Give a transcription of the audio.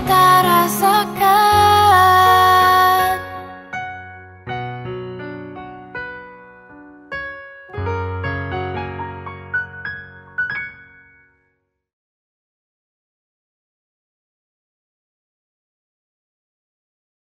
った